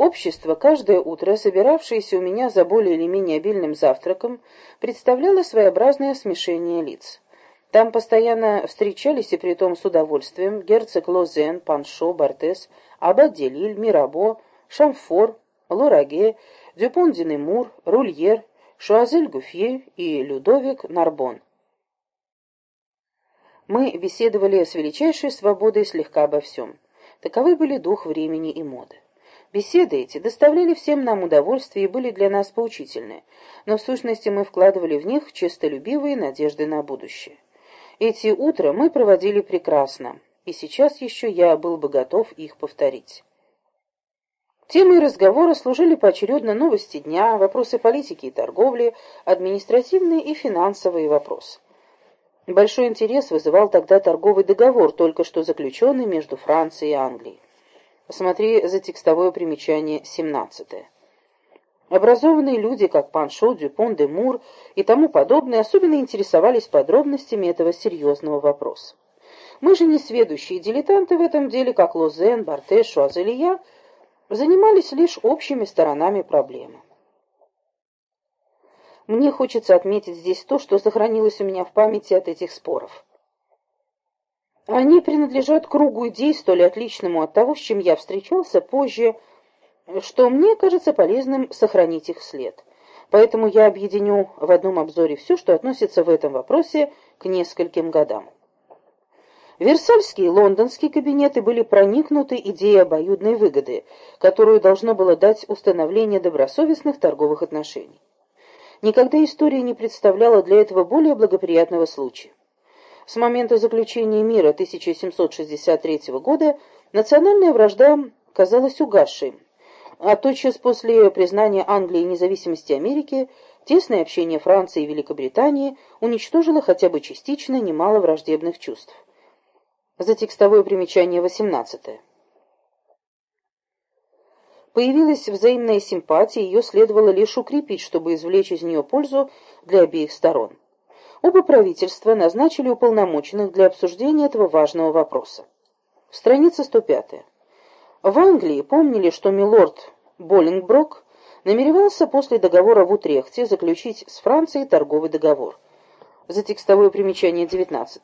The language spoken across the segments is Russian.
Общество, каждое утро собиравшееся у меня за более или менее обильным завтраком, представляло своеобразное смешение лиц. Там постоянно встречались, и притом с удовольствием, герцог Лозен, Паншо, Бартес, Аббат Делиль, Мирабо, Шамфор, Лораге, Дюпон Динемур, Рульер, Шуазель Гуфье и Людовик Нарбон. Мы беседовали с величайшей свободой слегка обо всем. Таковы были дух времени и моды. Беседы эти доставляли всем нам удовольствие и были для нас поучительны, но в сущности мы вкладывали в них честолюбивые надежды на будущее. Эти утра мы проводили прекрасно, и сейчас еще я был бы готов их повторить. Темой разговора служили поочередно новости дня, вопросы политики и торговли, административные и финансовые вопросы. Большой интерес вызывал тогда торговый договор, только что заключенный между Францией и Англией. Посмотри за текстовое примечание 17. Образованные люди, как Паншо, Дюпон, де Мур и тому подобное, особенно интересовались подробностями этого серьезного вопроса. Мы же не сведущие дилетанты в этом деле, как Лозен, Бартеш, Шуазель и я, занимались лишь общими сторонами проблемы. Мне хочется отметить здесь то, что сохранилось у меня в памяти от этих споров. Они принадлежат кругу идей, столь отличному от того, с чем я встречался позже, что мне кажется полезным сохранить их след. Поэтому я объединю в одном обзоре все, что относится в этом вопросе к нескольким годам. Версальские и лондонские кабинеты были проникнуты идеей обоюдной выгоды, которую должно было дать установление добросовестных торговых отношений. Никогда история не представляла для этого более благоприятного случая. С момента заключения мира 1763 года национальная вражда казалась угасшей, а тотчас после признания Англии независимости Америки тесное общение Франции и Великобритании уничтожило хотя бы частично немало враждебных чувств. За текстовое примечание 18. Появилась взаимная симпатия, ее следовало лишь укрепить, чтобы извлечь из нее пользу для обеих сторон. Оба правительства назначили уполномоченных для обсуждения этого важного вопроса. Страница 105. В Англии помнили, что милорд Боллингброк намеревался после договора в Утрехте заключить с Францией торговый договор. За текстовое примечание 19.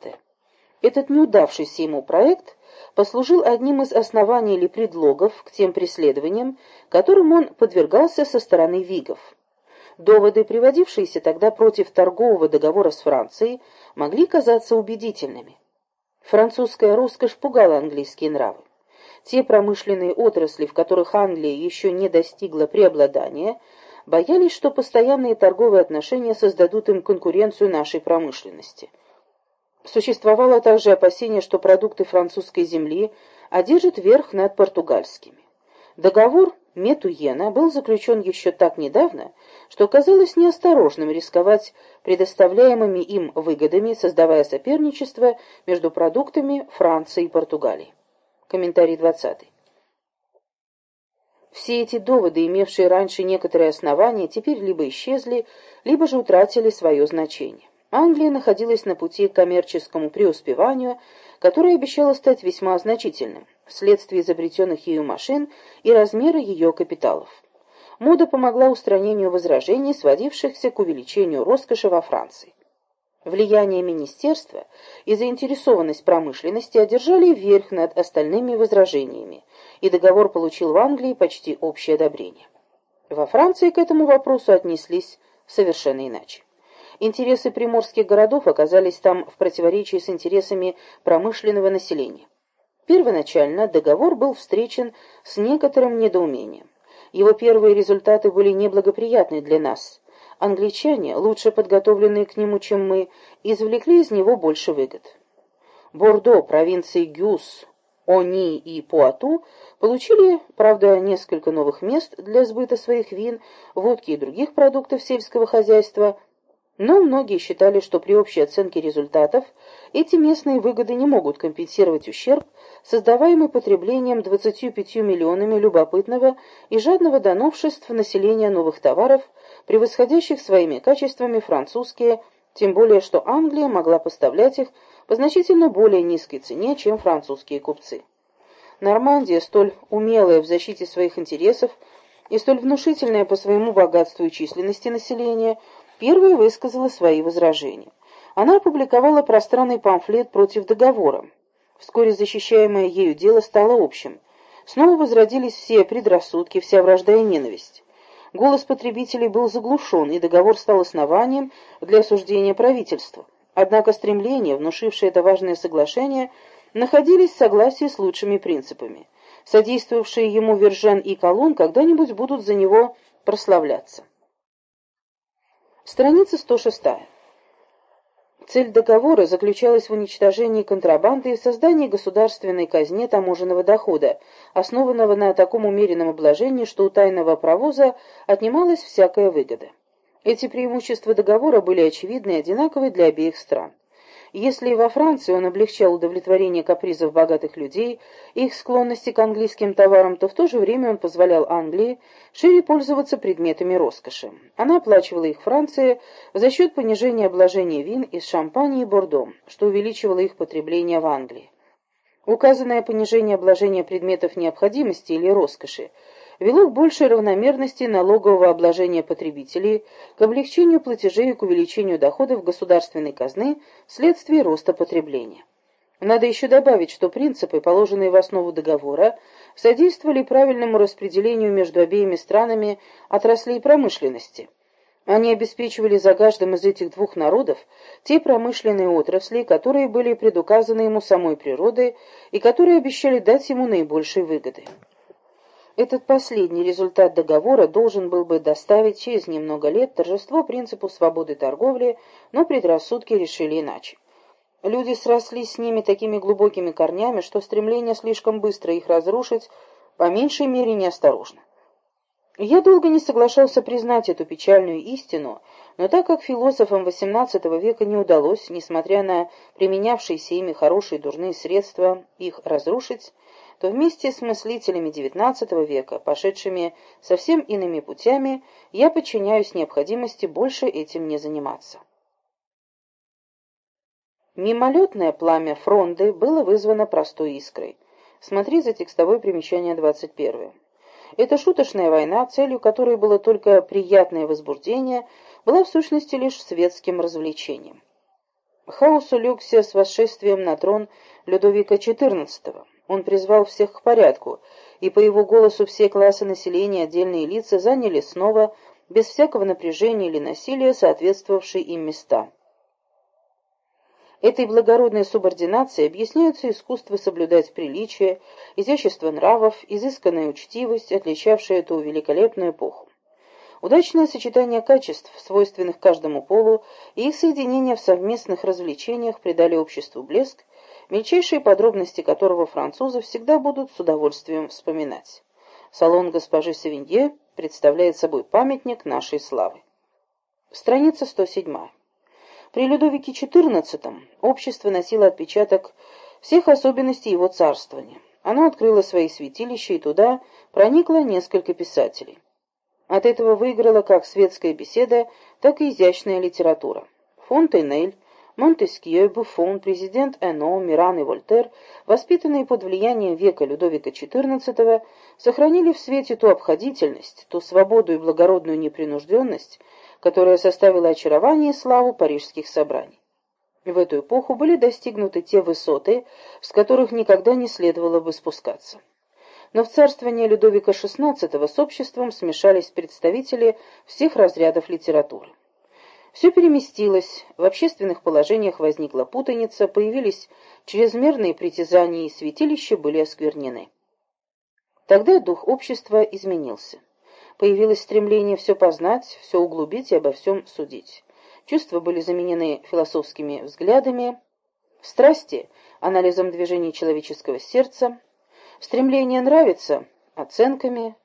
Этот неудавшийся ему проект послужил одним из оснований или предлогов к тем преследованиям, которым он подвергался со стороны вигов. Доводы, приводившиеся тогда против торгового договора с Францией, могли казаться убедительными. Французская роскошь пугала английские нравы. Те промышленные отрасли, в которых Англия еще не достигла преобладания, боялись, что постоянные торговые отношения создадут им конкуренцию нашей промышленности. Существовало также опасение, что продукты французской земли одержат верх над португальскими. Договор Метуена был заключен еще так недавно, что казалось неосторожным рисковать предоставляемыми им выгодами, создавая соперничество между продуктами Франции и Португалии. Комментарий 20. Все эти доводы, имевшие раньше некоторые основания, теперь либо исчезли, либо же утратили свое значение. Англия находилась на пути к коммерческому преуспеванию, которое обещало стать весьма значительным вследствие изобретенных ею машин и размера ее капиталов. Мода помогла устранению возражений, сводившихся к увеличению роскоши во Франции. Влияние министерства и заинтересованность промышленности одержали верх над остальными возражениями, и договор получил в Англии почти общее одобрение. Во Франции к этому вопросу отнеслись совершенно иначе. Интересы приморских городов оказались там в противоречии с интересами промышленного населения. Первоначально договор был встречен с некоторым недоумением. Его первые результаты были неблагоприятны для нас. Англичане, лучше подготовленные к нему, чем мы, извлекли из него больше выгод. Бордо, провинции Гюс, Они и Пуату получили, правда, несколько новых мест для сбыта своих вин, водки и других продуктов сельского хозяйства, но многие считали, что при общей оценке результатов эти местные выгоды не могут компенсировать ущерб, создаваемый потреблением 25 миллионами любопытного и жадного до новшеств населения новых товаров, превосходящих своими качествами французские, тем более что Англия могла поставлять их по значительно более низкой цене, чем французские купцы. Нормандия, столь умелая в защите своих интересов и столь внушительная по своему богатству и численности населения, первой высказала свои возражения. Она опубликовала пространный памфлет против договора. Вскоре защищаемое ею дело стало общим. Снова возродились все предрассудки, вся вражда и ненависть. Голос потребителей был заглушен, и договор стал основанием для осуждения правительства. Однако стремления, внушившие это важное соглашение, находились в согласии с лучшими принципами. Содействовавшие ему Вержен и Колон когда-нибудь будут за него прославляться. Страница 106. Цель договора заключалась в уничтожении контрабанды и в создании государственной казне таможенного дохода, основанного на таком умеренном обложении, что у тайного провоза отнималась всякая выгода. Эти преимущества договора были очевидны и одинаковы для обеих стран. Если во Франции он облегчал удовлетворение капризов богатых людей и их склонности к английским товарам, то в то же время он позволял Англии шире пользоваться предметами роскоши. Она оплачивала их Франции за счет понижения обложения вин из Шампани и Бордо, что увеличивало их потребление в Англии. Указанное понижение обложения предметов необходимости или роскоши вело к большей равномерности налогового обложения потребителей, к облегчению платежей и к увеличению доходов государственной казны вследствие роста потребления. Надо еще добавить, что принципы, положенные в основу договора, содействовали правильному распределению между обеими странами отраслей промышленности. Они обеспечивали за каждым из этих двух народов те промышленные отрасли, которые были предуказаны ему самой природой и которые обещали дать ему наибольшие выгоды. Этот последний результат договора должен был бы доставить через немного лет торжество принципу свободы торговли, но предрассудки решили иначе. Люди срослись с ними такими глубокими корнями, что стремление слишком быстро их разрушить по меньшей мере неосторожно. Я долго не соглашался признать эту печальную истину, но так как философам XVIII века не удалось, несмотря на применявшиеся ими хорошие и дурные средства, их разрушить, то вместе с мыслителями XIX века, пошедшими совсем иными путями, я подчиняюсь необходимости больше этим не заниматься. Мимолетное пламя фронды было вызвано простой искрой. Смотри за текстовое примечание 21. Эта шуточная война, целью которой было только приятное возбуждение, была в сущности лишь светским развлечением. Хаос улегся с восшествием на трон Людовика XIV. Он призвал всех к порядку, и по его голосу все классы населения, отдельные лица заняли снова, без всякого напряжения или насилия, соответствовавшие им места. Этой благородной субординацией объясняются искусство соблюдать приличие, изящество нравов, изысканная учтивость, отличавшая эту великолепную эпоху. Удачное сочетание качеств, свойственных каждому полу, и их соединение в совместных развлечениях придали обществу блеск, мельчайшие подробности которого французы всегда будут с удовольствием вспоминать. Салон госпожи Савинье представляет собой памятник нашей славы. Страница 107. При Людовике XIV общество носило отпечаток всех особенностей его царствования. Оно открыло свои святилища, и туда проникло несколько писателей. От этого выиграла как светская беседа, так и изящная литература. Фонтенель, Монтескье, Буфон, президент Эно, Миран и Вольтер, воспитанные под влиянием века Людовика XIV, сохранили в свете ту обходительность, ту свободу и благородную непринужденность, которая составила очарование и славу парижских собраний. В эту эпоху были достигнуты те высоты, с которых никогда не следовало бы спускаться. Но в царствование Людовика XVI с обществом смешались представители всех разрядов литературы. Все переместилось, в общественных положениях возникла путаница, появились чрезмерные притязания и святилища были осквернены. Тогда дух общества изменился. Появилось стремление все познать, все углубить и обо всем судить. Чувства были заменены философскими взглядами, страсти – анализом движений человеческого сердца, стремление нравиться – оценками,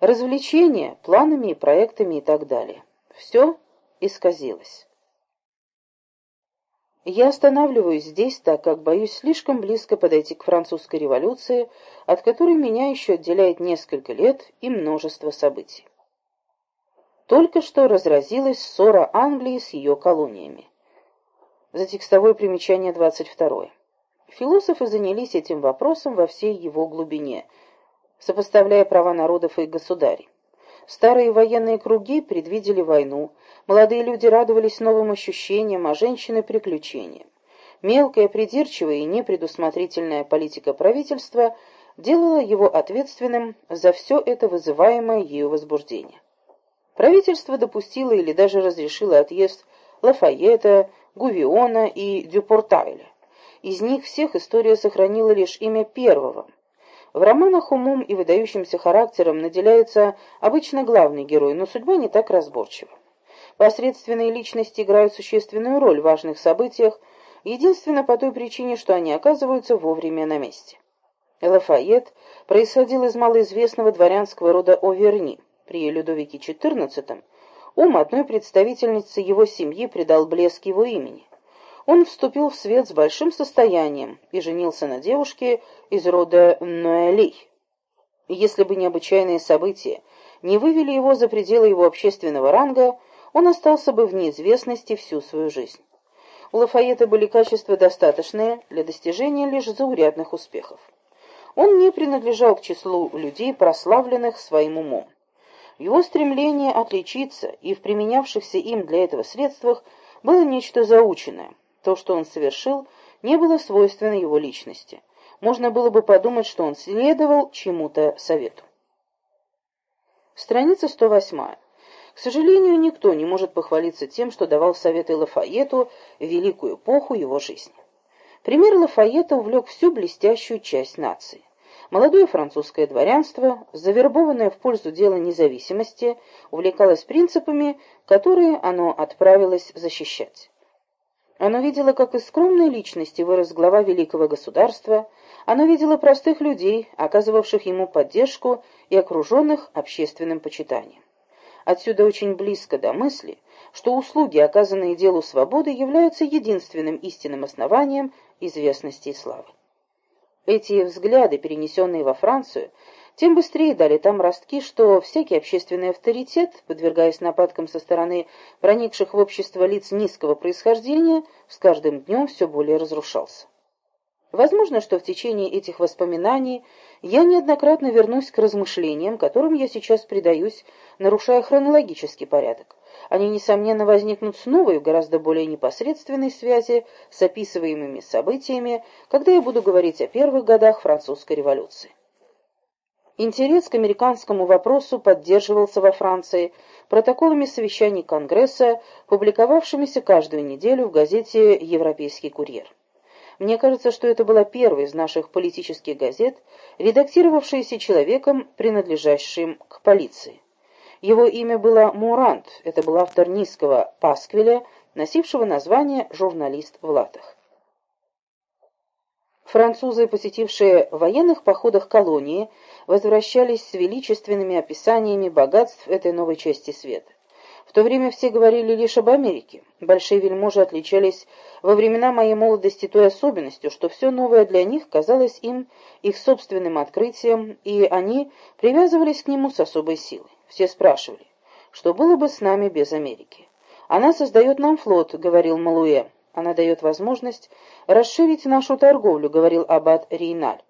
развлечения – планами и проектами и так далее. Все исказилось. Я останавливаюсь здесь, так как боюсь слишком близко подойти к французской революции, от которой меня еще отделяет несколько лет и множество событий. Только что разразилась ссора Англии с ее колониями. За текстовое примечание 22. Философы занялись этим вопросом во всей его глубине, сопоставляя права народов и государей. Старые военные круги предвидели войну, молодые люди радовались новым ощущениям, а женщины — приключениям. Мелкая, придирчивая и непредусмотрительная политика правительства делала его ответственным за все это вызываемое ею возбуждение. Правительство допустило или даже разрешило отъезд Лафайета, Гувиона и Дюпортайля. Из них всех история сохранила лишь имя первого. В романах умом и выдающимся характером наделяется обычно главный герой, но судьба не так разборчива. Посредственные личности играют существенную роль в важных событиях, единственно по той причине, что они оказываются вовремя на месте. Лафайет происходил из малоизвестного дворянского рода Оверни. При Людовике XIV ум одной представительницы его семьи придал блеск его имени. Он вступил в свет с большим состоянием и женился на девушке из рода Ноэлей. Если бы необычайные события не вывели его за пределы его общественного ранга, он остался бы в неизвестности всю свою жизнь. У Лафайета были качества достаточные для достижения лишь заурядных успехов. Он не принадлежал к числу людей, прославленных своим умом. Его стремление отличиться и в применявшихся им для этого средствах было нечто заученное – то, что он совершил, не было свойственно его личности. Можно было бы подумать, что он следовал чему-то совету. Страница 108. К сожалению, никто не может похвалиться тем, что давал советы Лафаету в великую эпоху его жизни. Пример Лафаета увлек всю блестящую часть нации. Молодое французское дворянство, завербованное в пользу дела независимости, увлекалось принципами, которые оно отправилось защищать. Оно видело, как из скромной личности вырос глава великого государства, оно видело простых людей, оказывавших ему поддержку и окруженных общественным почитанием. Отсюда очень близко до мысли, что услуги, оказанные делу свободы, являются единственным истинным основанием известности и славы. Эти взгляды, перенесенные во Францию, тем быстрее дали там ростки, что всякий общественный авторитет, подвергаясь нападкам со стороны проникших в общество лиц низкого происхождения, с каждым днем все более разрушался. Возможно, что в течение этих воспоминаний я неоднократно вернусь к размышлениям, которым я сейчас предаюсь, нарушая хронологический порядок. Они, несомненно, возникнут снова и гораздо более непосредственной связи с описываемыми событиями, когда я буду говорить о первых годах французской революции. Интерес к американскому вопросу поддерживался во Франции протоколами совещаний Конгресса, публиковавшимися каждую неделю в газете «Европейский курьер». Мне кажется, что это была первая из наших политических газет, редактировавшаяся человеком, принадлежащим к полиции. Его имя было Мурант, это был автор низкого пасквиля, носившего название «Журналист в латах». Французы, посетившие в военных походах колонии, возвращались с величественными описаниями богатств этой новой части света. В то время все говорили лишь об Америке. Большие вельможи отличались во времена моей молодости той особенностью, что все новое для них казалось им их собственным открытием, и они привязывались к нему с особой силой. Все спрашивали, что было бы с нами без Америки. «Она создает нам флот», — говорил Малуэ. Она дает возможность расширить нашу торговлю, говорил аббат Рейналь.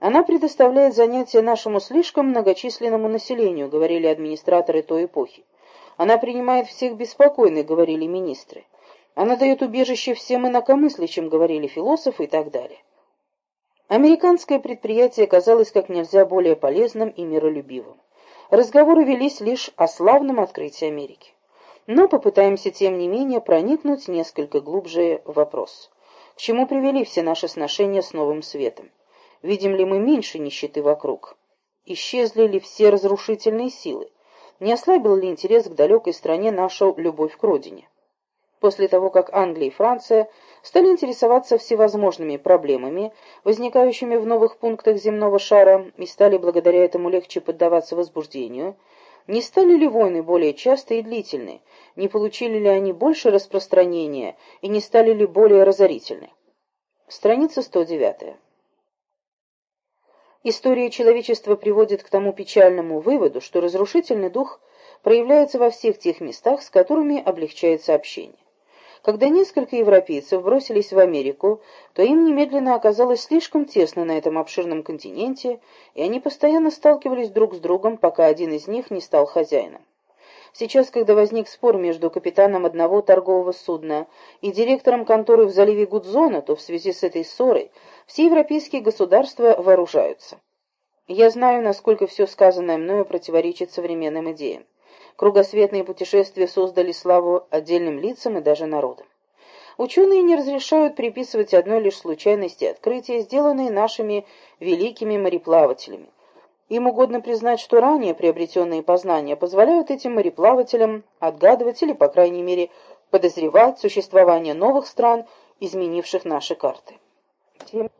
Она предоставляет занятия нашему слишком многочисленному населению, говорили администраторы той эпохи. Она принимает всех беспокойных, говорили министры. Она дает убежище всем инакомыслящим, говорили философы и так далее. Американское предприятие казалось как нельзя более полезным и миролюбивым. Разговоры велись лишь о славном открытии Америки. Но попытаемся, тем не менее, проникнуть несколько глубже в вопрос. К чему привели все наши сношения с новым светом? Видим ли мы меньше нищеты вокруг? Исчезли ли все разрушительные силы? Не ослабил ли интерес к далекой стране нашу любовь к родине? После того, как Англия и Франция стали интересоваться всевозможными проблемами, возникающими в новых пунктах земного шара, и стали благодаря этому легче поддаваться возбуждению – не стали ли войны более частые и длительные? Не получили ли они больше распространения и не стали ли более разорительны? Страница 109. История человечества приводит к тому печальному выводу, что разрушительный дух проявляется во всех тех местах, с которыми облегчается общение. Когда несколько европейцев бросились в Америку, то им немедленно оказалось слишком тесно на этом обширном континенте, и они постоянно сталкивались друг с другом, пока один из них не стал хозяином. Сейчас, когда возник спор между капитаном одного торгового судна и директором конторы в заливе Гудзона, то в связи с этой ссорой все европейские государства вооружаются. Я знаю, насколько все сказанное мною противоречит современным идеям. Кругосветные путешествия создали славу отдельным лицам и даже народам. Ученые не разрешают приписывать одной лишь случайности открытия, сделанные нашими великими мореплавателями. Им угодно признать, что ранее приобретенные познания позволяют этим мореплавателям отгадывать или, по крайней мере, подозревать существование новых стран, изменивших наши карты. Тем,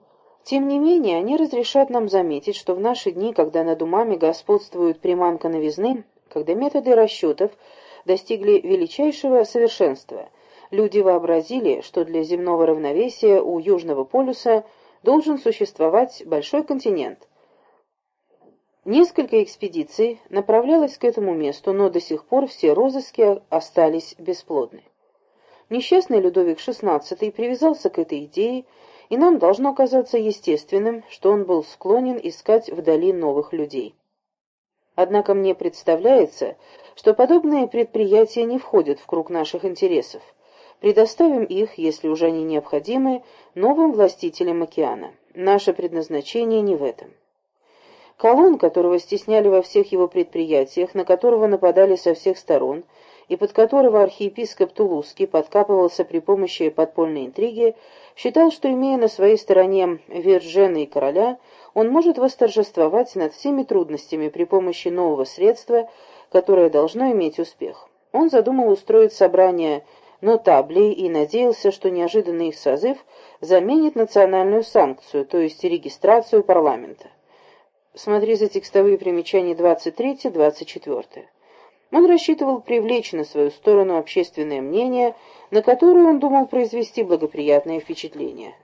тем не менее, они разрешат нам заметить, что в наши дни, когда над умами господствует приманка новизны, когда методы расчетов достигли величайшего совершенства, люди вообразили, что для земного равновесия у Южного полюса должен существовать большой континент. Несколько экспедиций направлялось к этому месту, но до сих пор все розыски остались бесплодны. Несчастный Людовик XVI привязался к этой идее, и нам должно казаться естественным, что он был склонен искать вдали новых людей. Однако мне представляется, что подобные предприятия не входят в круг наших интересов. Предоставим их, если уже они необходимы, новым властителям океана. Наше предназначение не в этом. Колон, которого стесняли во всех его предприятиях, на которого нападали со всех сторон, и под которого архиепископ Тулузский подкапывался при помощи подпольной интриги, считал, что, имея на своей стороне Вержена и короля, он может восторжествовать над всеми трудностями при помощи нового средства, которое должно иметь успех. Он задумал устроить собрание нотаблей и надеялся, что неожиданный их созыв заменит национальную санкцию, то есть регистрацию парламента. Смотри за текстовые примечания 23-24. Он рассчитывал привлечь на свою сторону общественное мнение, на которое он думал произвести благоприятное впечатление.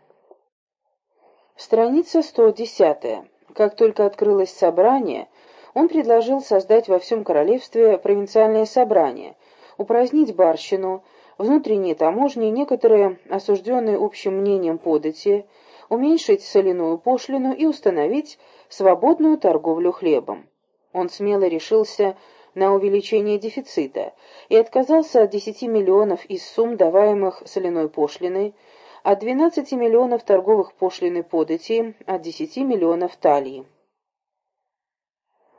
Страница 110. Как только открылось собрание, он предложил создать во всем королевстве провинциальное собрание, упразднить барщину, внутренние таможни, некоторые осужденные общим мнением подати, уменьшить соляную пошлину и установить свободную торговлю хлебом. Он смело решился на увеличение дефицита и отказался от 10 миллионов из сумм, даваемых соляной пошлиной, от 12 миллионов торговых пошлин и подати, от 10 миллионов талии.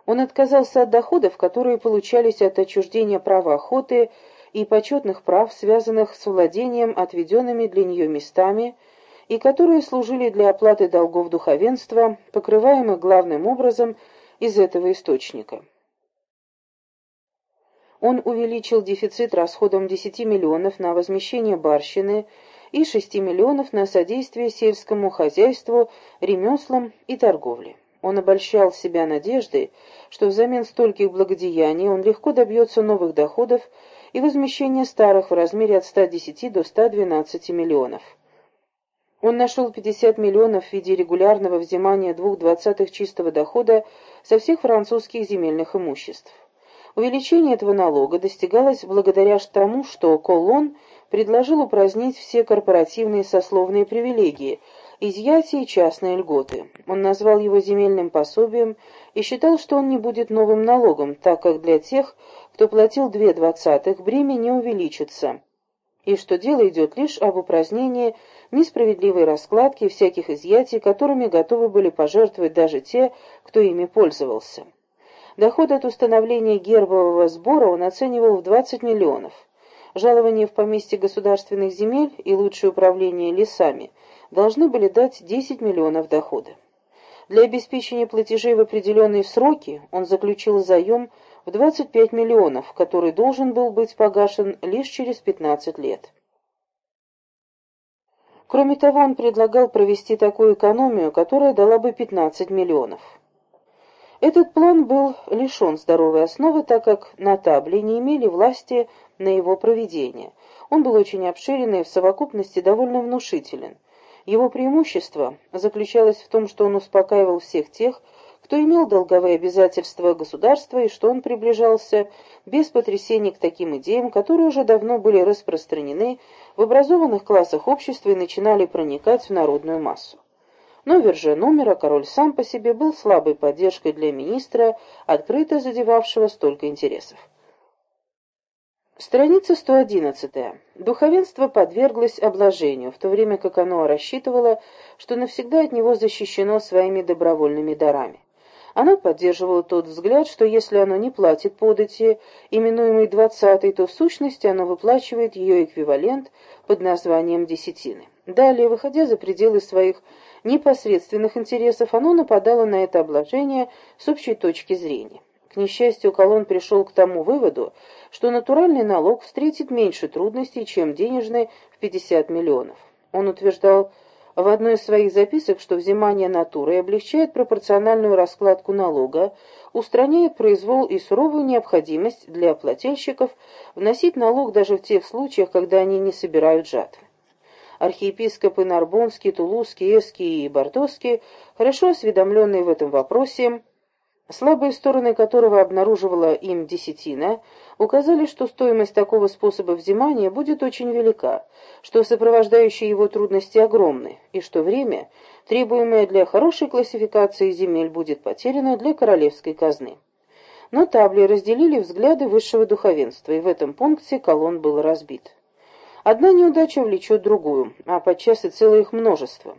Он отказался от доходов, которые получались от отчуждения права охоты и почетных прав, связанных с владением отведенными для нее местами, и которые служили для оплаты долгов духовенства, покрываемых главным образом из этого источника. Он увеличил дефицит расходом 10 миллионов на возмещение барщины и 6 миллионов на содействие сельскому хозяйству, ремеслам и торговле. Он обольщал себя надеждой, что взамен стольких благодеяний он легко добьется новых доходов и возмещения старых в размере от 110 до 112 миллионов. Он нашел 50 миллионов в виде регулярного взимания двух двадцатых чистого дохода со всех французских земельных имуществ. Увеличение этого налога достигалось благодаря тому, что Колон предложил упразднить все корпоративные сословные привилегии, изъятие и частные льготы. Он назвал его земельным пособием и считал, что он не будет новым налогом, так как для тех, кто платил две двадцатых, бремя не увеличится, и что дело идет лишь об упразднении несправедливой раскладки всяких изъятий, которыми готовы были пожертвовать даже те, кто ими пользовался. Доход от установления гербового сбора он оценивал в 20 миллионов. Жалование в поместье государственных земель и лучшее управление лесами должны были дать 10 миллионов дохода. Для обеспечения платежей в определенные сроки он заключил заем в 25 миллионов, который должен был быть погашен лишь через 15 лет. Кроме того, он предлагал провести такую экономию, которая дала бы 15 миллионов. Этот план был лишен здоровой основы, так как на табле не имели власти на его проведение. Он был очень обширен и в совокупности довольно внушителен. Его преимущество заключалось в том, что он успокаивал всех тех, кто имел долговые обязательства государства и что он приближался без потрясений к таким идеям, которые уже давно были распространены в образованных классах общества и начинали проникать в народную массу. Но Верже номера король сам по себе был слабой поддержкой для министра, открыто задевавшего столько интересов. Страница 111. Духовенство подверглось обложению, в то время как оно рассчитывало, что навсегда от него защищено своими добровольными дарами. Оно поддерживало тот взгляд, что если оно не платит подати, именуемый двадцатой, то в сущности оно выплачивает ее эквивалент под названием десятины. Далее, выходя за пределы своих непосредственных интересов, оно нападало на это обложение с общей точки зрения. К несчастью, Колон пришел к тому выводу, что натуральный налог встретит меньше трудностей, чем денежный в 50 миллионов. Он утверждал в одной из своих записок, что взимание натуры облегчает пропорциональную раскладку налога, устраняет произвол и суровую необходимость для плательщиков вносить налог даже в тех случаях, когда они не собирают жатвы. Архиепископы Нарбонский, Тулузский, Эский и Бартовский, хорошо осведомленные в этом вопросе, слабые стороны которого обнаруживала им десятина, указали, что стоимость такого способа взимания будет очень велика, что сопровождающие его трудности огромны, и что время, требуемое для хорошей классификации земель, будет потеряно для королевской казны. Но табли разделили взгляды высшего духовенства, и в этом пункте колонн был разбит. Одна неудача влечет другую, а подчас и целое их множество.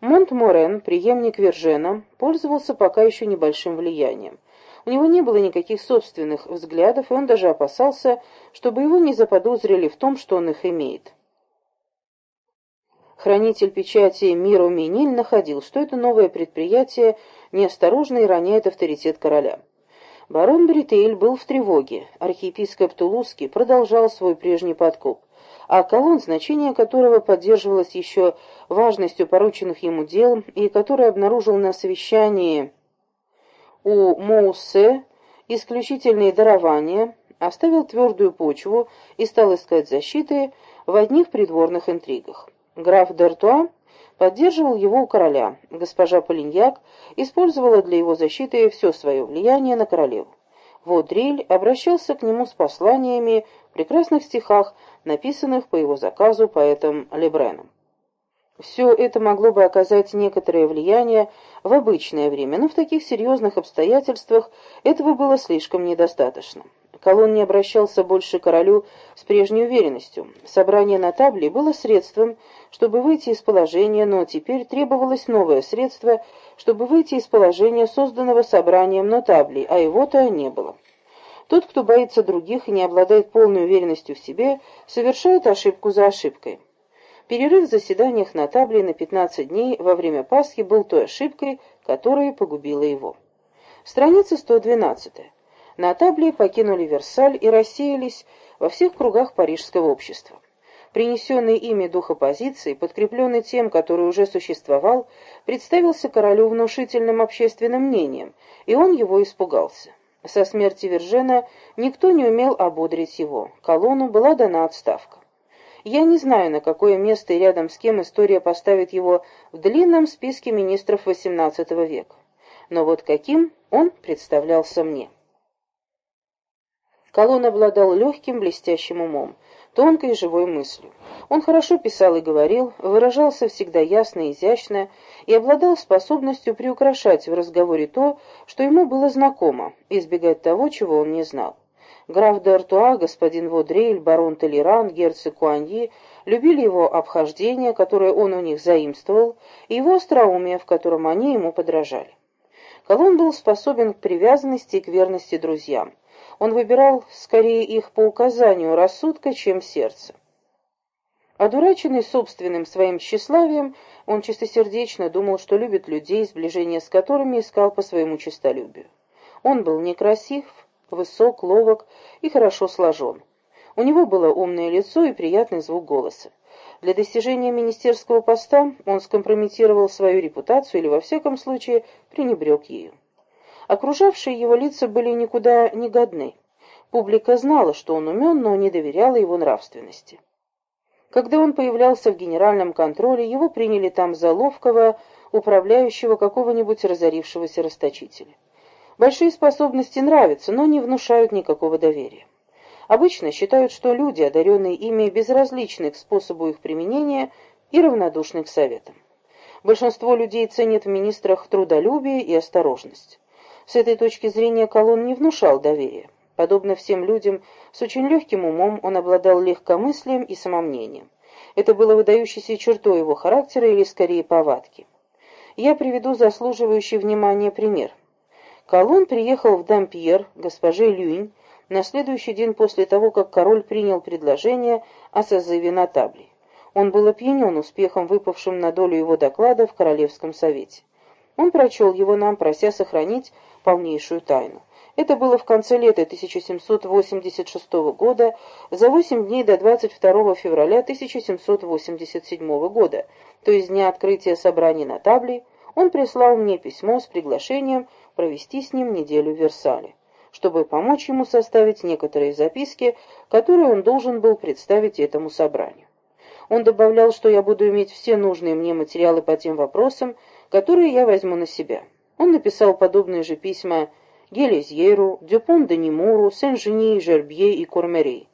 Монт-Морен, преемник Вержена, пользовался пока еще небольшим влиянием. У него не было никаких собственных взглядов, и он даже опасался, чтобы его не заподозрили в том, что он их имеет. Хранитель печати Миро Миниль находил, что это новое предприятие неосторожно и роняет авторитет короля. Барон Бритель был в тревоге. Архиепископ Тулузский продолжал свой прежний подкоп, а колонн, значение которого поддерживалось еще важностью порученных ему дел и который обнаружил на совещании у Моусе исключительные дарования, оставил твердую почву и стал искать защиты в одних придворных интригах. Граф Д'Артуа поддерживал его у короля. Госпожа Полиньяк использовала для его защиты все свое влияние на королеву. Водриль обращался к нему с посланиями в прекрасных стихах, написанных по его заказу поэтом Лебреном. Все это могло бы оказать некоторое влияние в обычное время, но в таких серьезных обстоятельствах этого было слишком недостаточно. Колон не обращался больше к королю с прежней уверенностью. Собрание на табле было средством, чтобы выйти из положения, но теперь требовалось новое средство, чтобы выйти из положения, созданного собранием на табле, а его-то не было. Тот, кто боится других и не обладает полной уверенностью в себе, совершает ошибку за ошибкой. Перерыв в заседаниях на табле на 15 дней во время Пасхи был той ошибкой, которая погубила его. Страница 112. На табле покинули Версаль и рассеялись во всех кругах парижского общества. Принесенный ими дух оппозиции, подкрепленный тем, который уже существовал, представился королю внушительным общественным мнением, и он его испугался. Со смерти Вержена никто не умел ободрить его. Колону была дана отставка. Я не знаю, на какое место и рядом с кем история поставит его в длинном списке министров XVIII века. Но вот каким он представлялся мне. Колон обладал легким, блестящим умом, тонкой и живой мыслью. Он хорошо писал и говорил, выражался всегда ясно и изящно и обладал способностью приукрашать в разговоре то, что ему было знакомо, избегать того, чего он не знал. Граф д'Артуа, господин Водрель, барон Толеран, герцог Куаньи любили его обхождение, которое он у них заимствовал, и его остроумие, в котором они ему подражали. Колон был способен к привязанности и к верности друзьям. Он выбирал скорее их по указанию рассудка, чем сердца. Одураченный собственным своим тщеславием, он чистосердечно думал, что любит людей, сближение с которыми искал по своему честолюбию. Он был некрасив, высок, ловок и хорошо сложен. У него было умное лицо и приятный звук голоса. Для достижения министерского поста он скомпрометировал свою репутацию или, во всяком случае, пренебрег ею. Окружавшие его лица были никуда не годны. Публика знала, что он умен, но не доверяла его нравственности. Когда он появлялся в генеральном контроле, его приняли там за ловкого, управляющего какого-нибудь разорившегося расточителя. Большие способности нравятся, но не внушают никакого доверия. Обычно считают, что люди, одаренные ими, безразличны к способу их применения и равнодушны к советам. Большинство людей ценит в министрах трудолюбие и осторожность. С этой точки зрения Колон не внушал доверия. Подобно всем людям, с очень легким умом он обладал легкомыслием и самомнением. Это было выдающейся чертой его характера или, скорее, повадки. Я приведу заслуживающий внимания пример. Колон приехал в Дампьер, госпоже Люинь, на следующий день после того, как король принял предложение о созыве на табле. Он был опьянен успехом, выпавшим на долю его доклада в Королевском совете. Он прочел его нам, прося сохранить полнейшую тайну. Это было в конце лета 1786 года, за 8 дней до 22 февраля 1787 года, то есть дня открытия собраний на табле, он прислал мне письмо с приглашением провести с ним неделю в Версале, чтобы помочь ему составить некоторые записки, которые он должен был представить этому собранию. Он добавлял, что я буду иметь все нужные мне материалы по тем вопросам, которые я возьму на себя. Он написал подобные же письма Гелезьеру, Дюпон де Немуру, Сен-Жени, Жербье и Кормери.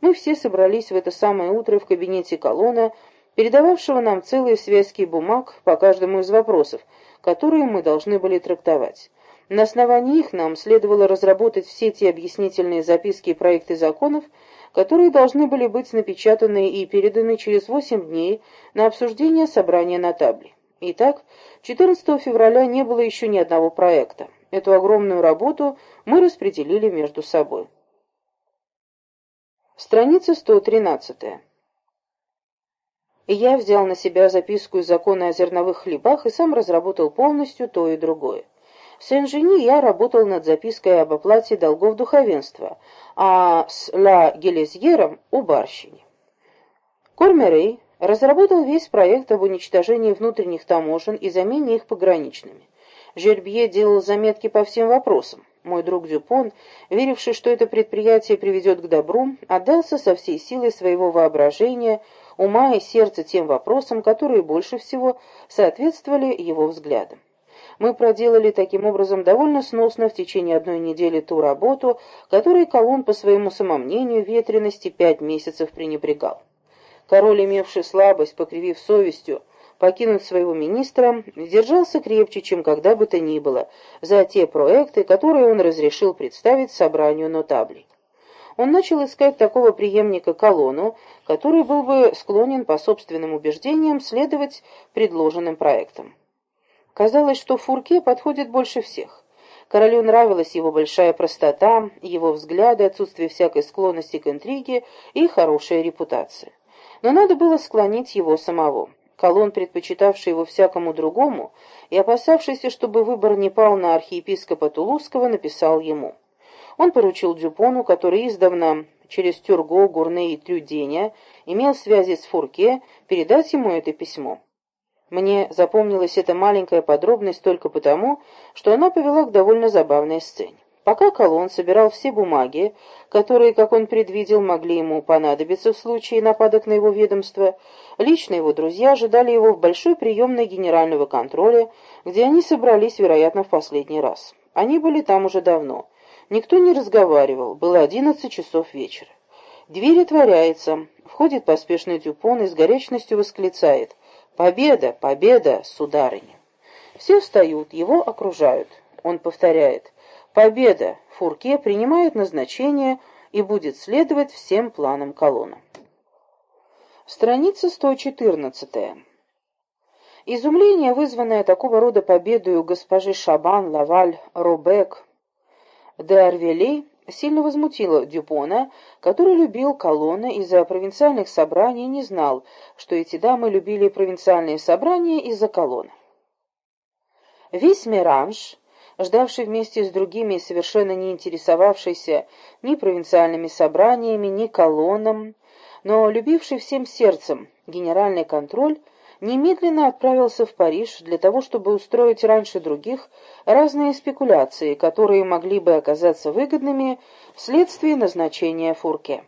Мы все собрались в это самое утро в кабинете колонна, передававшего нам целые связки бумаг по каждому из вопросов, которые мы должны были трактовать. На основании их нам следовало разработать все те объяснительные записки и проекты законов, которые должны были быть напечатаны и переданы через 8 дней на обсуждение собрания на табле. Итак, 14 февраля не было еще ни одного проекта. Эту огромную работу мы распределили между собой. Страница 113. Я взял на себя записку из закона о зерновых хлебах и сам разработал полностью то и другое. В Сен-Жени я работал над запиской об оплате долгов духовенства, а с Ла Гелезьером – у барщине. Кормерей разработал весь проект об уничтожении внутренних таможен и замене их пограничными. Жербье делал заметки по всем вопросам. Мой друг Дюпон, веривший, что это предприятие приведет к добру, отдался со всей силой своего воображения, ума и сердца тем вопросам, которые больше всего соответствовали его взглядам. Мы проделали таким образом довольно сносно в течение одной недели ту работу, которой Колон по своему самомнению ветренности пять месяцев пренебрегал. Король, имевший слабость, покривив совестью, покинуть своего министра, держался крепче, чем когда бы то ни было, за те проекты, которые он разрешил представить собранию нотаблей. Он начал искать такого преемника Колону, который был бы склонен по собственным убеждениям следовать предложенным проектам. Казалось, что Фурке подходит больше всех. Королю нравилась его большая простота, его взгляды, отсутствие всякой склонности к интриге и хорошая репутация. Но надо было склонить его самого. Колон, предпочитавший его всякому другому и опасавшийся, чтобы выбор не пал на архиепископа Тулузского, написал ему. Он поручил Дюпону, который издавна через Тюрго, Гурне и Трюденя имел связи с Фурке, передать ему это письмо. Мне запомнилась эта маленькая подробность только потому, что она повела к довольно забавной сцене. Пока Колон собирал все бумаги, которые, как он предвидел, могли ему понадобиться в случае нападок на его ведомство, лично его друзья ожидали его в большой приемной генерального контроля, где они собрались, вероятно, в последний раз. Они были там уже давно. Никто не разговаривал, было одиннадцать часов вечера. Дверь отворяется, входит поспешный Дюпон и с горячностью восклицает «Победа! Победа, сударыня!» Все встают, его окружают. Он повторяет «Победа! Фурке принимает назначение и будет следовать всем планам колонна». Страница 114. Изумление, вызванное такого рода победой у госпожи Шабан, Лаваль, Робек, де Арвелей, сильно возмутило Дюпона, который любил колонны из-за провинциальных собраний и не знал, что эти дамы любили провинциальные собрания из-за колонн. Весь Миранж, ждавший вместе с другими совершенно не интересовавшийся ни провинциальными собраниями, ни колоннам, но любивший всем сердцем генеральный контроль, немедленно отправился в Париж для того, чтобы устроить раньше других разные спекуляции, которые могли бы оказаться выгодными вследствие назначения Фурке.